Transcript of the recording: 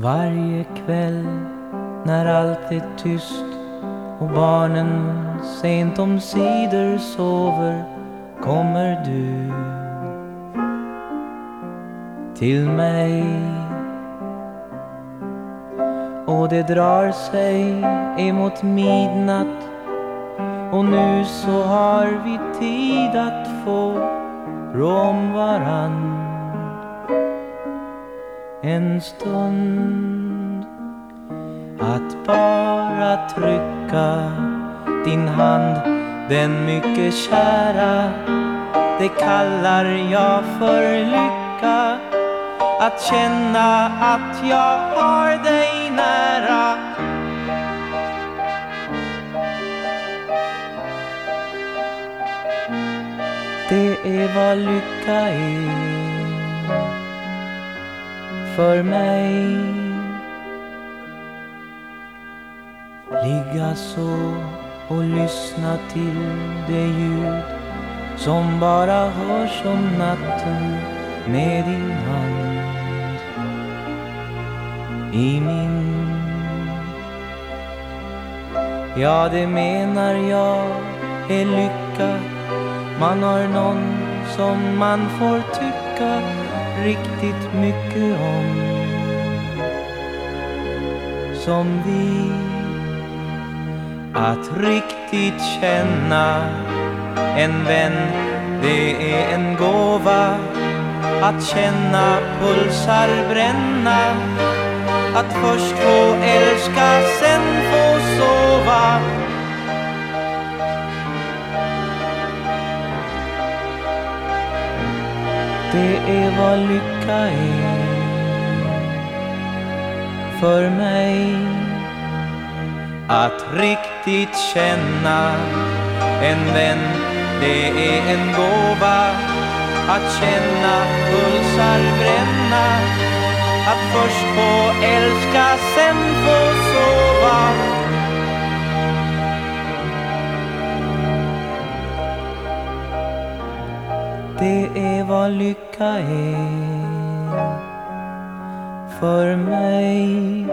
Varje kväll när allt är tyst och barnen sent om sidor sover kommer du till mig. Och det drar sig emot midnatt. Och nu så har vi tid att få rå om varann en stund. Att bara trycka din hand den mycket kära det kallar jag för lycka. Att känna att jag har dig nära. Det är vad lycka är för mig. Ligga så och lyssna till det ljud som bara hörs om natten med din hand i min. Ja, det menar jag är lycka. Man har någon som man får tycka riktigt mycket om Som vi. Att riktigt känna en vän Det är en gåva. Att känna pulsar bränna. Att först få älska, sen Det är vad lycka är. För mig Att riktigt känna en vän Det är en gåva Att känna pulsar bränna. Att först få älska, sen få sova Det är vad lycka är. För mig